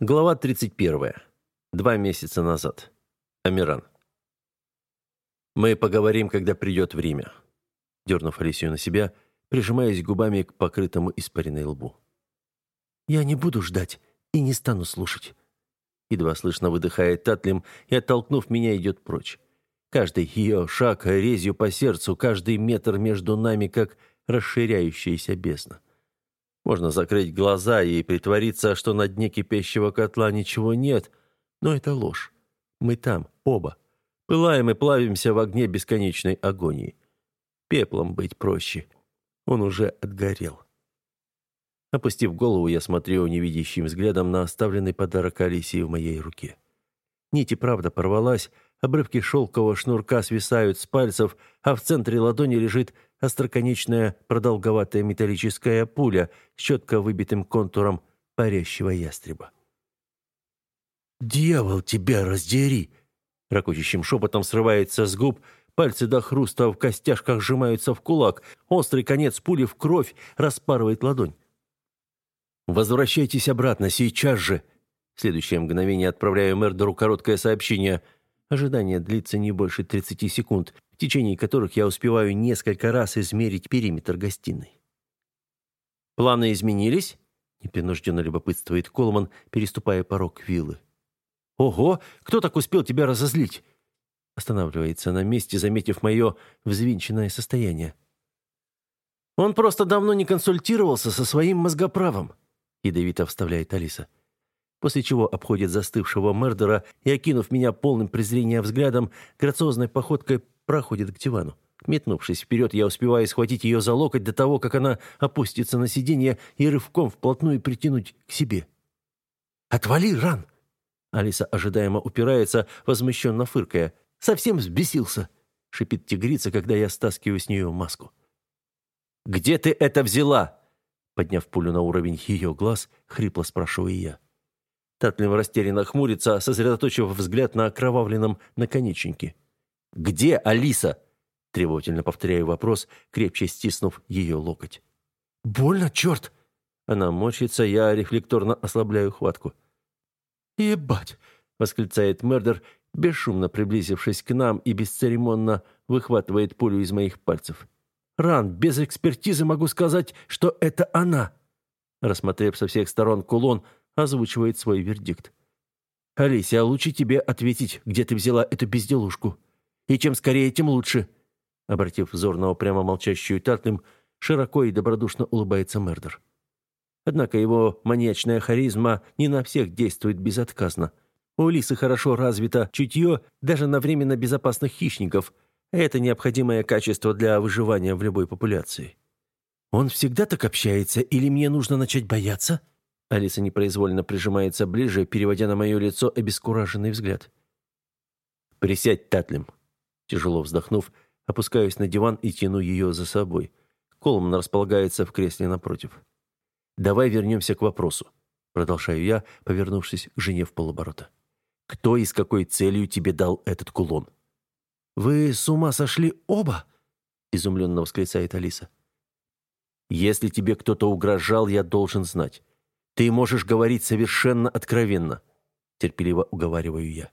Глава 31. Два месяца назад. Амиран. «Мы поговорим, когда придет время», — дернув Алисию на себя, прижимаясь губами к покрытому испаренной лбу. «Я не буду ждать и не стану слушать». Едва слышно выдыхает Татлим и, оттолкнув меня, идет прочь. Каждый ее шаг резью по сердцу, каждый метр между нами, как расширяющаяся бездна. Можно закрыть глаза и притвориться, что на дне кипящего котла ничего нет, но это ложь. Мы там, оба. Пылаем и плавимся в огне бесконечной агонии. Пеплом быть проще. Он уже отгорел. Опустив голову, я смотрю невидящим взглядом на оставленный подарок Алисии в моей руке. Нить и правда порвалась, обрывки шелкового шнурка свисают с пальцев, а в центре ладони лежит остроконечная продолговатая металлическая пуля с четко выбитым контуром парящего ястреба. «Дьявол, тебя раздери!» Ракочущим шепотом срывается с губ, пальцы до хруста в костяшках сжимаются в кулак, острый конец пули в кровь распарывает ладонь. «Возвращайтесь обратно, сейчас же!» В следующее мгновение отправляю Мердеру короткое сообщение. Ожидание длится не больше 30 секунд, в течение которых я успеваю несколько раз измерить периметр гостиной. «Планы изменились?» — непринужденно любопытствует Колман, переступая порог виллы. «Ого! Кто так успел тебя разозлить?» Останавливается на месте, заметив мое взвинченное состояние. «Он просто давно не консультировался со своим мозгоправом», — ядовито вставляет Алиса. После чего обходит застывшего Мердера и, окинув меня полным презрения взглядом, грациозной походкой проходит к дивану. Метнувшись вперед, я успеваю схватить ее за локоть до того, как она опустится на сиденье и рывком вплотную притянуть к себе. «Отвали, Ран!» Алиса ожидаемо упирается, возмущенно фыркая. «Совсем взбесился!» — шипит тигрица, когда я стаскиваю с нее маску. «Где ты это взяла?» Подняв пулю на уровень ее глаз, хрипло спрашиваю я. Татлин растерянно хмурится, сосредоточив взгляд на окровавленном наконечнике. «Где Алиса?» Требовательно повторяю вопрос, крепче стиснув ее локоть. «Больно, черт!» Она морщится, я рефлекторно ослабляю хватку. «Ебать!» — восклицает Мердер, бесшумно приблизившись к нам и бесцеремонно выхватывает пулю из моих пальцев. «Ран, без экспертизы могу сказать, что это она!» Рассмотрев со всех сторон кулон, озвучивает свой вердикт. «Алисия, лучше тебе ответить, где ты взяла эту безделушку. И чем скорее, тем лучше». Обратив взор на упрямо молчащую Татлим, широко и добродушно улыбается Мердер. Однако его маньячная харизма не на всех действует безотказно. У Лисы хорошо развито чутье даже на временно безопасных хищников. Это необходимое качество для выживания в любой популяции. «Он всегда так общается, или мне нужно начать бояться?» Алиса непроизвольно прижимается ближе, переводя на мое лицо обескураженный взгляд. «Присядь, Татлим», Тяжело вздохнув, опускаюсь на диван и тяну ее за собой. Колман располагается в кресле напротив. «Давай вернемся к вопросу», — продолжаю я, повернувшись к жене в полоборота. «Кто и с какой целью тебе дал этот кулон?» «Вы с ума сошли оба?» — изумленно восклицает Алиса. «Если тебе кто-то угрожал, я должен знать. Ты можешь говорить совершенно откровенно», — терпеливо уговариваю я.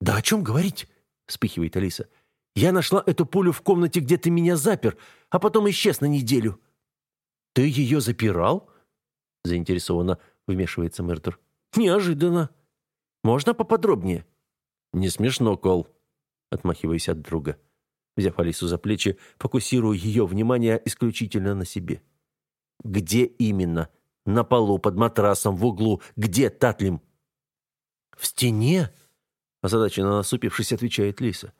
«Да о чем говорить? — вспыхивает Алиса. «Я нашла эту пулю в комнате, где ты меня запер, а потом исчез на неделю». «Ты ее запирал?» — заинтересованно вмешивается Мертер. «Неожиданно. Можно поподробнее?» «Не смешно, Кол», — отмахиваясь от друга. Взяв Алису за плечи, фокусирую ее внимание исключительно на себе. «Где именно? На полу, под матрасом, в углу? Где Татлим?» «В стене?» Озадаченно насупившись, отвечает Лиса.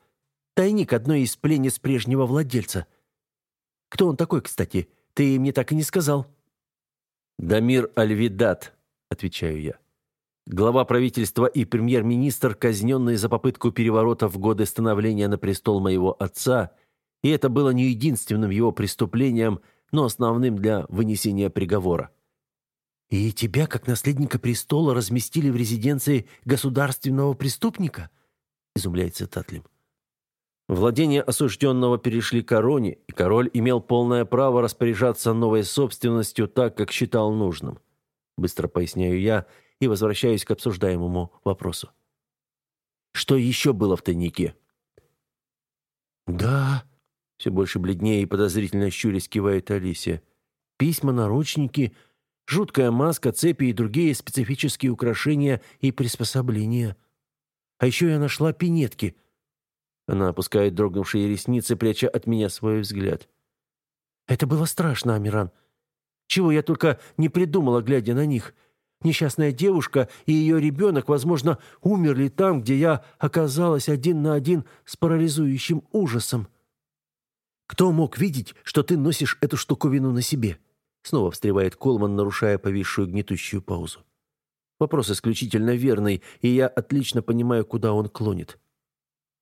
«Тайник одной из пленниц прежнего владельца. Кто он такой, кстати? Ты мне так и не сказал». «Дамир Альвидат», — отвечаю я. Глава правительства и премьер-министр, казненные за попытку переворота в годы становления на престол моего отца, и это было не единственным его преступлением, но основным для вынесения приговора. «И тебя, как наследника престола, разместили в резиденции государственного преступника?» — изумляется Татлим. Владения осужденного перешли короне, и король имел полное право распоряжаться новой собственностью так, как считал нужным. Быстро поясняю я, и возвращаюсь к обсуждаемому вопросу. Что еще было в тайнике? «Да», — все больше бледнее и подозрительно щурясь кивает Алисия. «Письма, наручники, жуткая маска, цепи и другие специфические украшения и приспособления. А еще я нашла пинетки». Она опускает дрогнувшие ресницы, пряча от меня свой взгляд. «Это было страшно, Амиран. Чего я только не придумала, глядя на них. Несчастная девушка и ее ребенок, возможно, умерли там, где я оказалась один на один с парализующим ужасом. Кто мог видеть, что ты носишь эту штуковину на себе? Снова встревает Колман, нарушая повисшую гнетущую паузу. Вопрос исключительно верный, и я отлично понимаю, куда он клонит.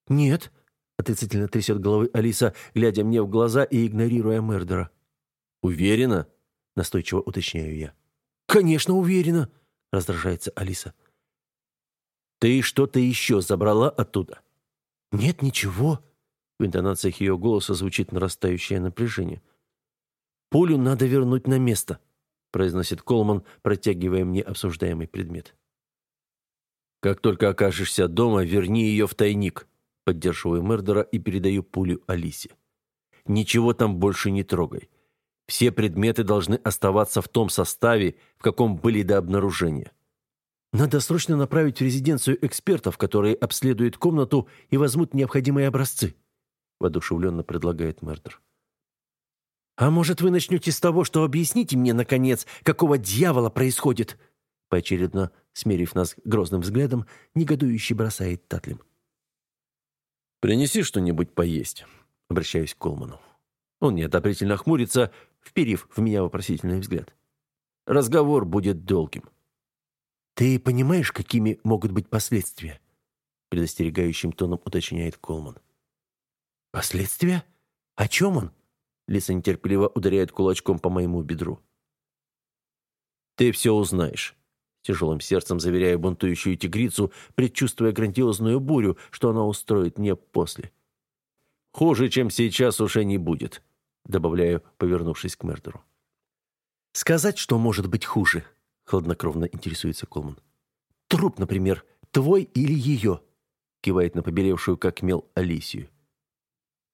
«Нет», — отрицательно трясет головой Алиса, глядя мне в глаза и игнорируя Мердера. «Уверена?» — настойчиво уточняю я. «Конечно, уверена», — раздражается Алиса. «Ты что-то еще забрала оттуда?» «Нет, ничего». В интонациях ее голоса звучит нарастающее напряжение. «Пулю надо вернуть на место», — произносит Колман, протягивая мне обсуждаемый предмет. «Как только окажешься дома, верни ее в тайник», — поддерживаю Мердера и передаю пулю Алисе. «Ничего там больше не трогай. Все предметы должны оставаться в том составе, в каком были до обнаружения. Надо срочно направить в резиденцию экспертов, которые обследуют комнату и возьмут необходимые образцы, воодушевленно предлагает Мердер. А может, вы начнете с того, что объясните мне, наконец, какого дьявола происходит? Поочередно, смерив нас грозным взглядом, негодующе бросает Татлим. «Принеси что-нибудь поесть», — обращаюсь к Колману. Он неодобрительно хмурится, вперив в меня вопросительный взгляд. Разговор будет долгим. «Ты понимаешь, какими могут быть последствия?» предостерегающим тоном уточняет Колман. «Последствия? О чем он?» Лиса нетерпеливо ударяет кулачком по моему бедру. «Ты все узнаешь», — тяжелым сердцем заверяя бунтующую тигрицу, предчувствуя грандиозную бурю, что она устроит мне после. «Хуже, чем сейчас, уже не будет добавляю, повернувшись к Мердеру. «Сказать, что может быть хуже?» — хладнокровно интересуется Колман. «Труп, например, твой или ее?» — кивает на побелевшую, как мел, Алисию.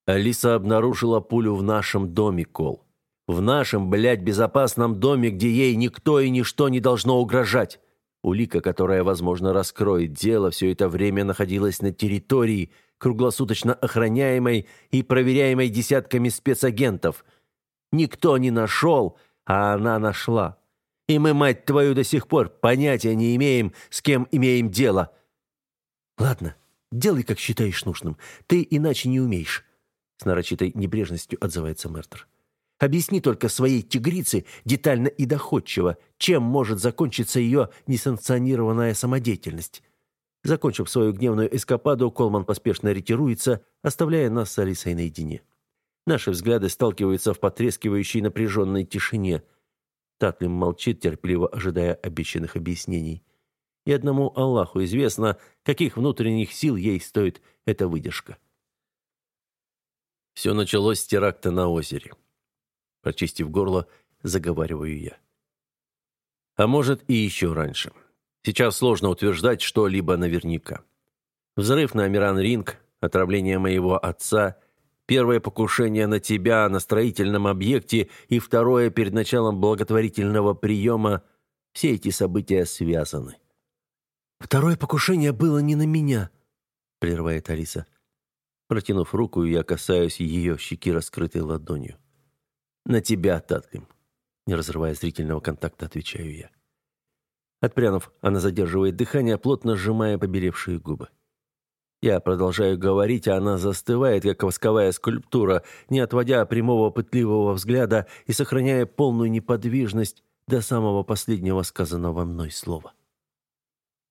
«Алиса обнаружила пулю в нашем доме, Кол. В нашем, блядь, безопасном доме, где ей никто и ничто не должно угрожать. Улика, которая, возможно, раскроет дело, все это время находилась на территории, круглосуточно охраняемой и проверяемой десятками спецагентов. Никто не нашел, а она нашла. И мы, мать твою, до сих пор понятия не имеем, с кем имеем дело. Ладно, делай, как считаешь нужным. Ты иначе не умеешь. С нарочитой небрежностью отзывается Мертер. Объясни только своей тигрице детально и доходчиво, чем может закончиться ее несанкционированная самодеятельность. Закончив свою гневную эскападу, Колман поспешно ретируется, оставляя нас с Алисой наедине. Наши взгляды сталкиваются в потрескивающей напряженной тишине. Татлим молчит, терпеливо ожидая обещанных объяснений. И одному Аллаху известно, каких внутренних сил ей стоит эта выдержка. Все началось с теракта на озере. Прочистив горло, заговариваю я. А может и еще раньше. Сейчас сложно утверждать что-либо наверняка. Взрыв на Амиран-Ринг, отравление моего отца, первое покушение на тебя на строительном объекте и второе перед началом благотворительного приема – все эти события связаны. «Второе покушение было не на меня», – прерывает Алиса. Протянув руку, я касаюсь ее щеки раскрытой ладонью. «На тебя, Татлим», – не разрывая зрительного контакта, отвечаю я. Отпрянув, она задерживает дыхание, плотно сжимая побелевшие губы. Я продолжаю говорить, а она застывает, как восковая скульптура, не отводя прямого пытливого взгляда и сохраняя полную неподвижность до самого последнего сказанного мной слова.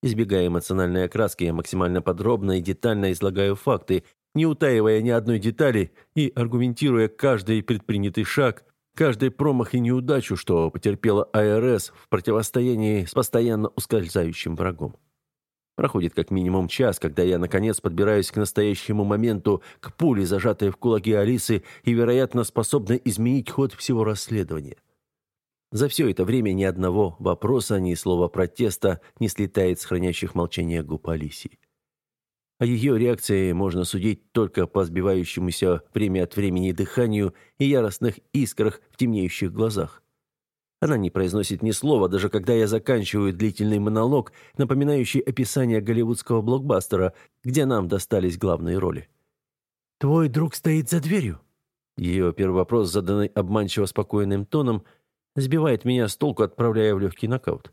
Избегая эмоциональной окраски, я максимально подробно и детально излагаю факты, не утаивая ни одной детали и аргументируя каждый предпринятый шаг, Каждый промах и неудачу, что потерпела АРС в противостоянии с постоянно ускользающим врагом. Проходит как минимум час, когда я, наконец, подбираюсь к настоящему моменту, к пуле, зажатой в кулаке Алисы и, вероятно, способной изменить ход всего расследования. За все это время ни одного вопроса, ни слова протеста не слетает с хранящих молчание губ Алисии. О ее реакции можно судить только по сбивающемуся время от времени дыханию и яростных искрах в темнеющих глазах. Она не произносит ни слова, даже когда я заканчиваю длительный монолог, напоминающий описание голливудского блокбастера, где нам достались главные роли. «Твой друг стоит за дверью?» Ее первый вопрос, заданный обманчиво спокойным тоном, сбивает меня с толку, отправляя в легкий нокаут.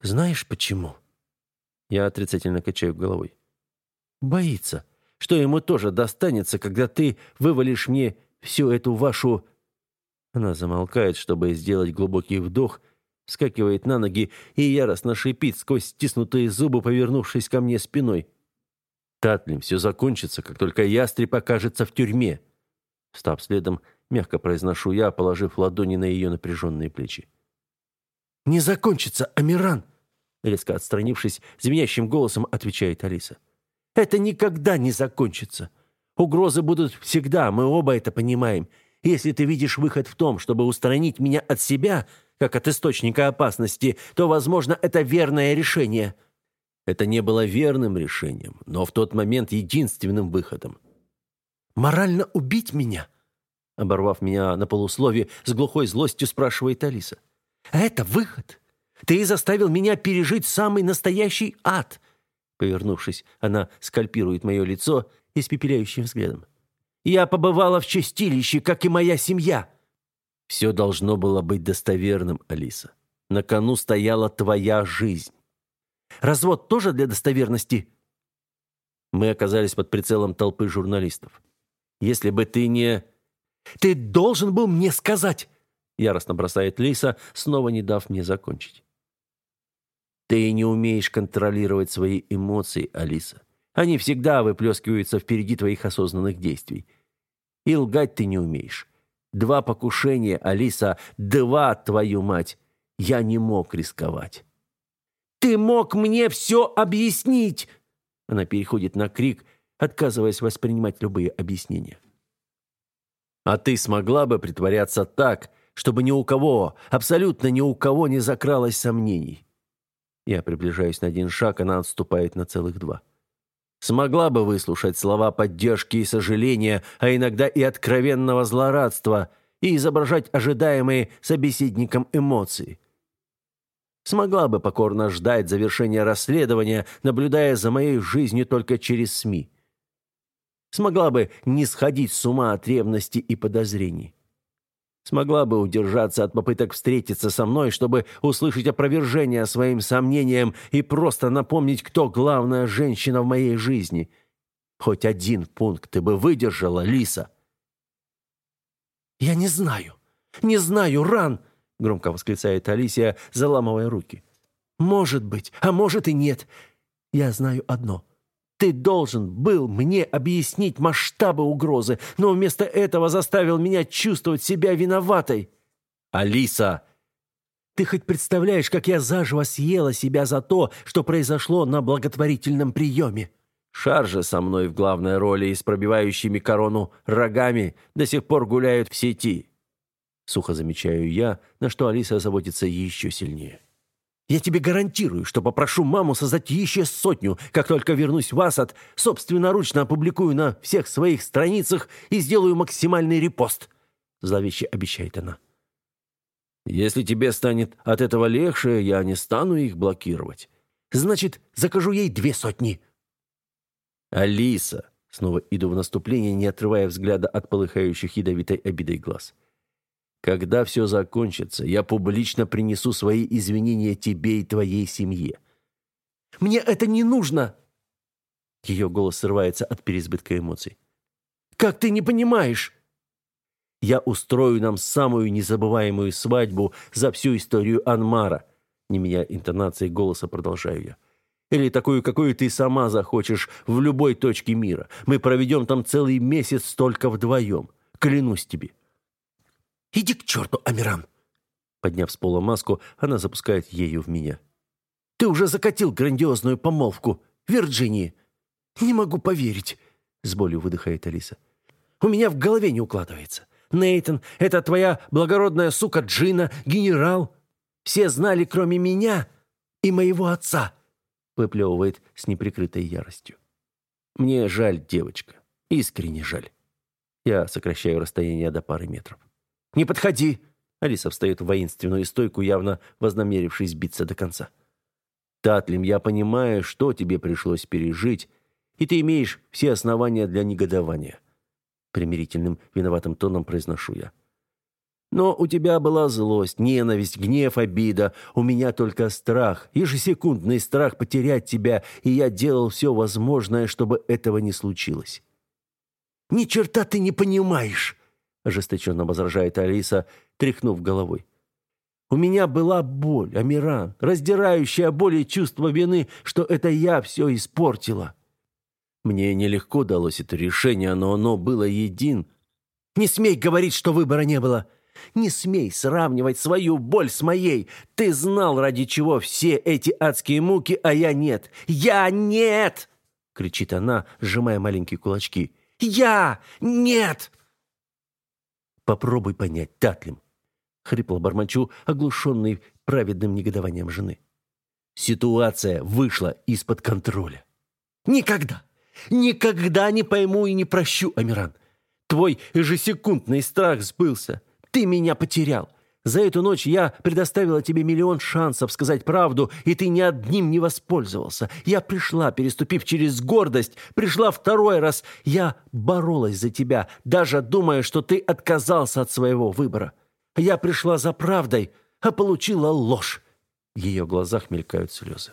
«Знаешь, почему?» Я отрицательно качаю головой. Боится, что ему тоже достанется, когда ты вывалишь мне всю эту вашу...» Она замолкает, чтобы сделать глубокий вдох, скакивает на ноги и яростно шипит сквозь стиснутые зубы, повернувшись ко мне спиной. «Татлим, все закончится, как только ястреб окажется в тюрьме!» Став следом, мягко произношу я, положив ладони на ее напряженные плечи. «Не закончится, Амиран!» Резко отстранившись, звенящим голосом отвечает Алиса. Это никогда не закончится. Угрозы будут всегда, мы оба это понимаем. Если ты видишь выход в том, чтобы устранить меня от себя, как от источника опасности, то, возможно, это верное решение». Это не было верным решением, но в тот момент единственным выходом. «Морально убить меня?» Оборвав меня на полуслове, с глухой злостью спрашивает Алиса. «А это выход? Ты заставил меня пережить самый настоящий ад. Повернувшись, она скальпирует мое лицо испепеляющим взглядом. «Я побывала в чистилище, как и моя семья!» «Все должно было быть достоверным, Алиса. На кону стояла твоя жизнь». «Развод тоже для достоверности?» Мы оказались под прицелом толпы журналистов. «Если бы ты не...» «Ты должен был мне сказать!» Яростно бросает Лиса, снова не дав мне закончить. Ты не умеешь контролировать свои эмоции, Алиса. Они всегда выплескиваются впереди твоих осознанных действий. И лгать ты не умеешь. Два покушения, Алиса, два, твою мать. Я не мог рисковать. Ты мог мне все объяснить. Она переходит на крик, отказываясь воспринимать любые объяснения. А ты смогла бы притворяться так, чтобы ни у кого, абсолютно ни у кого не закралось сомнений. Я приближаюсь на один шаг, она отступает на целых два. Смогла бы выслушать слова поддержки и сожаления, а иногда и откровенного злорадства, и изображать ожидаемые собеседником эмоции. Смогла бы покорно ждать завершения расследования, наблюдая за моей жизнью только через СМИ. Смогла бы не сходить с ума от ревности и подозрений смогла бы удержаться от попыток встретиться со мной, чтобы услышать опровержение своим сомнениям и просто напомнить, кто главная женщина в моей жизни. Хоть один пункт ты бы выдержала, Лиса. «Я не знаю, не знаю, Ран!» — громко восклицает Алисия, заламывая руки. «Может быть, а может и нет. Я знаю одно — ты должен был мне объяснить масштабы угрозы, но вместо этого заставил меня чувствовать себя виноватой. Алиса, ты хоть представляешь, как я заживо съела себя за то, что произошло на благотворительном приеме? Шаржи со мной в главной роли и с пробивающими корону рогами до сих пор гуляют в сети. Сухо замечаю я, на что Алиса заботится еще сильнее. Я тебе гарантирую, что попрошу маму создать еще сотню, как только вернусь в Асад, собственноручно опубликую на всех своих страницах и сделаю максимальный репост», — зловеще обещает она. «Если тебе станет от этого легче, я не стану их блокировать». «Значит, закажу ей две сотни». «Алиса», — снова иду в наступление, не отрывая взгляда от полыхающих ядовитой обидой глаз, — когда все закончится, я публично принесу свои извинения тебе и твоей семье. Мне это не нужно. Ее голос срывается от переизбытка эмоций. Как ты не понимаешь? Я устрою нам самую незабываемую свадьбу за всю историю Анмара. Не меняя интонации голоса, продолжаю я. Или такую, какую ты сама захочешь в любой точке мира. Мы проведем там целый месяц только вдвоем. Клянусь тебе. «Иди к черту, Амиран!» Подняв с пола маску, она запускает ею в меня. «Ты уже закатил грандиозную помолвку, Вирджинии!» «Не могу поверить!» — с болью выдыхает Алиса. «У меня в голове не укладывается. Нейтон, это твоя благородная сука Джина, генерал. Все знали, кроме меня и моего отца», — выплевывает с неприкрытой яростью. «Мне жаль, девочка. Искренне жаль». Я сокращаю расстояние до пары метров. «Не подходи!» Алиса встает в воинственную стойку, явно вознамерившись биться до конца. «Татлим, я понимаю, что тебе пришлось пережить, и ты имеешь все основания для негодования». Примирительным, виноватым тоном произношу я. «Но у тебя была злость, ненависть, гнев, обида. У меня только страх, ежесекундный страх потерять тебя, и я делал все возможное, чтобы этого не случилось». «Ни черта ты не понимаешь!» Ожесточенно возражает Алиса, тряхнув головой. У меня была боль, Амиран, раздирающая боль и чувство вины, что это я все испортила. Мне нелегко далось это решение, но оно было един. Не смей говорить, что выбора не было. Не смей сравнивать свою боль с моей. Ты знал, ради чего все эти адские муки, а я нет. Я нет! кричит она, сжимая маленькие кулачки. Я нет! Попробуй понять, Татлим. Хрипло бормочу, оглушенный праведным негодованием жены. Ситуация вышла из-под контроля. Никогда, никогда не пойму и не прощу, Амиран. Твой ежесекундный страх сбылся. Ты меня потерял. За эту ночь я предоставила тебе миллион шансов сказать правду, и ты ни одним не воспользовался. Я пришла, переступив через гордость, пришла второй раз. Я боролась за тебя, даже думая, что ты отказался от своего выбора. Я пришла за правдой, а получила ложь. В ее глазах мелькают слезы.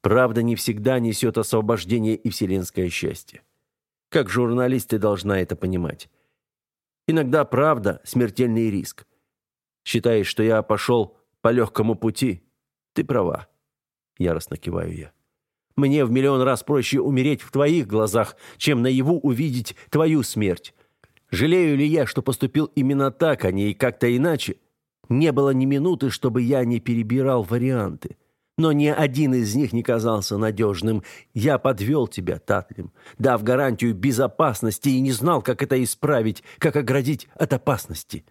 Правда не всегда несет освобождение и вселенское счастье. Как журналист ты должна это понимать. Иногда правда – смертельный риск. Считаешь, что я пошел по легкому пути? Ты права. Яростно киваю я. Мне в миллион раз проще умереть в твоих глазах, чем наяву увидеть твою смерть. Жалею ли я, что поступил именно так, а не как-то иначе? Не было ни минуты, чтобы я не перебирал варианты. Но ни один из них не казался надежным. Я подвел тебя, Татлим, дав гарантию безопасности и не знал, как это исправить, как оградить от опасности.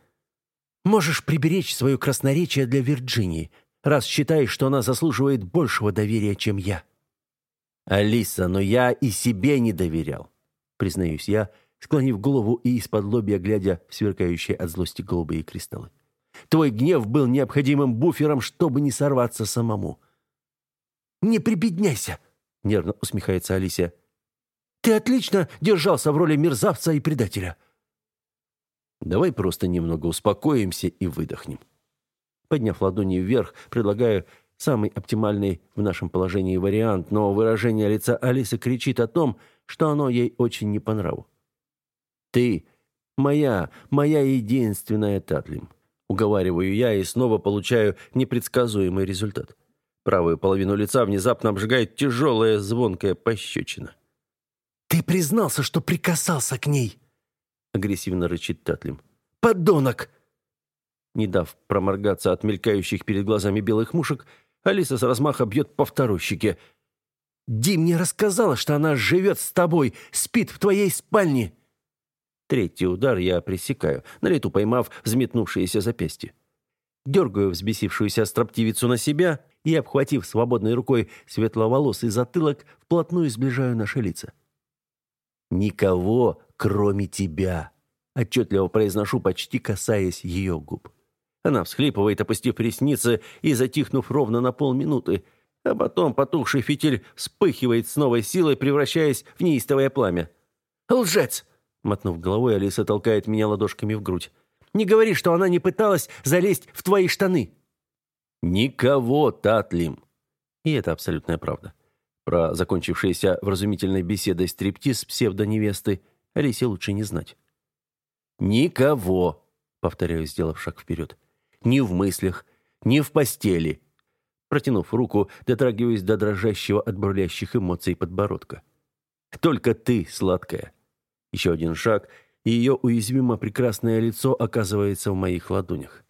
Можешь приберечь свое красноречие для Вирджинии, раз считаешь, что она заслуживает большего доверия, чем я. Алиса, но я и себе не доверял, признаюсь я, склонив голову и из-под лобья глядя в сверкающие от злости голубые кристаллы. Твой гнев был необходимым буфером, чтобы не сорваться самому. Не прибедняйся, нервно усмехается Алисия. Ты отлично держался в роли мерзавца и предателя. Давай просто немного успокоимся и выдохнем. Подняв ладони вверх, предлагаю самый оптимальный в нашем положении вариант, но выражение лица Алисы кричит о том, что оно ей очень не по нраву. «Ты моя, моя единственная Татлим», — уговариваю я и снова получаю непредсказуемый результат. Правую половину лица внезапно обжигает тяжелая звонкая пощечина. «Ты признался, что прикасался к ней!» Агрессивно рычит Татлим. «Подонок!» Не дав проморгаться от мелькающих перед глазами белых мушек, Алиса с размаха бьет по второй щеке. «Ди мне рассказала, что она живет с тобой, спит в твоей спальне!» Третий удар я пресекаю, на лету поймав взметнувшееся запястье. Дергаю взбесившуюся строптивицу на себя и, обхватив свободной рукой светловолосый затылок, вплотную сближаю наши лица. «Никого, кроме тебя», — отчетливо произношу, почти касаясь ее губ. Она всхлипывает, опустив ресницы и затихнув ровно на полминуты, а потом потухший фитиль вспыхивает с новой силой, превращаясь в неистовое пламя. «Лжец!» — мотнув головой, Алиса толкает меня ладошками в грудь. «Не говори, что она не пыталась залезть в твои штаны!» «Никого, Татлим!» И это абсолютная правда. Про закончившийся вразумительной беседой стриптиз псевдоневесты Алисе лучше не знать. «Никого!» — повторяю, сделав шаг вперед. «Ни в мыслях, ни в постели!» Протянув руку, дотрагиваюсь до дрожащего от бурлящих эмоций подбородка. «Только ты, сладкая!» Еще один шаг, и ее уязвимо прекрасное лицо оказывается в моих ладонях.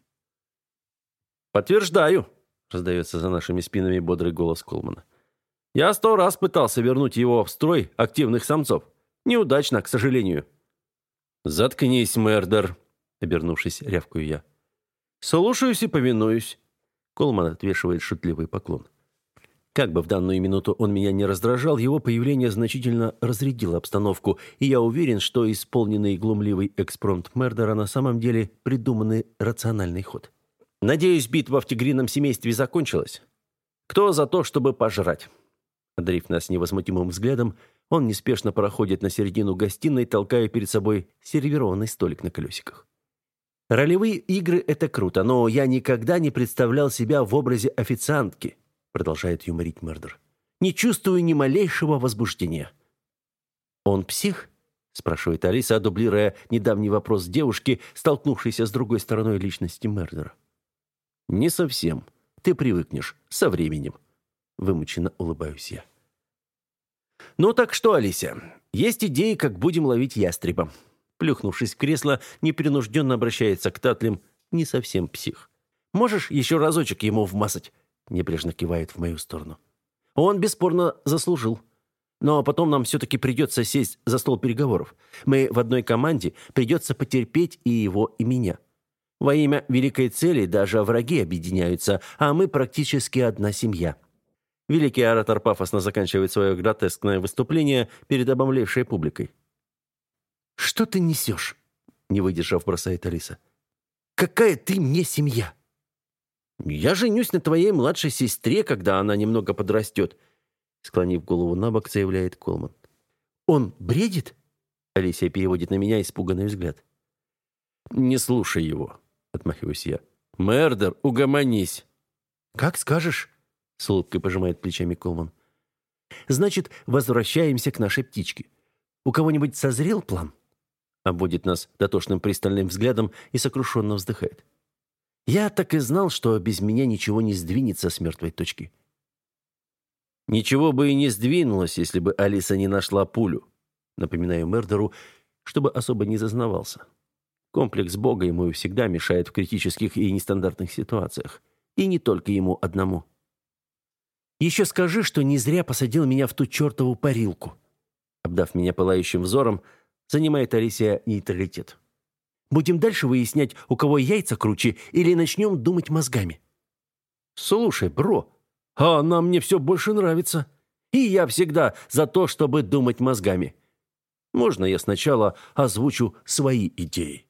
«Подтверждаю!» — раздается за нашими спинами бодрый голос Колмана. Я сто раз пытался вернуть его в строй активных самцов. Неудачно, к сожалению. «Заткнись, Мердер!» — обернувшись, рявкаю я. «Слушаюсь и повинуюсь!» Колман отвешивает шутливый поклон. Как бы в данную минуту он меня не раздражал, его появление значительно разрядило обстановку, и я уверен, что исполненный глумливый экспромт Мердера на самом деле придуманный рациональный ход. «Надеюсь, битва в тигрином семействе закончилась? Кто за то, чтобы пожрать?» Одарив нас невозмутимым взглядом, он неспешно проходит на середину гостиной, толкая перед собой сервированный столик на колесиках. «Ролевые игры — это круто, но я никогда не представлял себя в образе официантки», продолжает юморить Мердер. Не чувствую ни малейшего возбуждения. Он псих? спрашивает Алиса, дублируя недавний вопрос девушки, столкнувшейся с другой стороной личности Мердера. Не совсем. Ты привыкнешь со временем, вымученно улыбаюсь я. Ну так что, Алися, есть идеи, как будем ловить ястреба? Плюхнувшись в кресло, непринужденно обращается к Татлим, не совсем псих. Можешь еще разочек ему вмазать? Небрежно кивает в мою сторону. Он бесспорно заслужил. Но потом нам все-таки придется сесть за стол переговоров. Мы в одной команде, придется потерпеть и его, и меня. Во имя великой цели даже враги объединяются, а мы практически одна семья. Великий оратор пафосно заканчивает свое гротескное выступление перед обомлевшей публикой. «Что ты несешь?» — не выдержав, бросает Алиса. «Какая ты мне семья?» «Я женюсь на твоей младшей сестре, когда она немного подрастет», склонив голову на бок, заявляет Колман. «Он бредит?» Алисия переводит на меня испуганный взгляд. «Не слушай его», — отмахиваюсь я. «Мердер, угомонись». «Как скажешь», — с улыбкой пожимает плечами Колман. «Значит, возвращаемся к нашей птичке. У кого-нибудь созрел план?» Обводит нас дотошным пристальным взглядом и сокрушенно вздыхает. Я так и знал, что без меня ничего не сдвинется с мертвой точки. Ничего бы и не сдвинулось, если бы Алиса не нашла пулю. Напоминаю Мердеру, чтобы особо не зазнавался. Комплекс Бога ему всегда мешает в критических и нестандартных ситуациях. И не только ему одному. «Еще скажи, что не зря посадил меня в ту чертову парилку». Обдав меня пылающим взором, занимает Алисия нейтралитет. Будем дальше выяснять, у кого яйца круче, или начнем думать мозгами?» «Слушай, бро, а она мне все больше нравится. И я всегда за то, чтобы думать мозгами. Можно я сначала озвучу свои идеи?»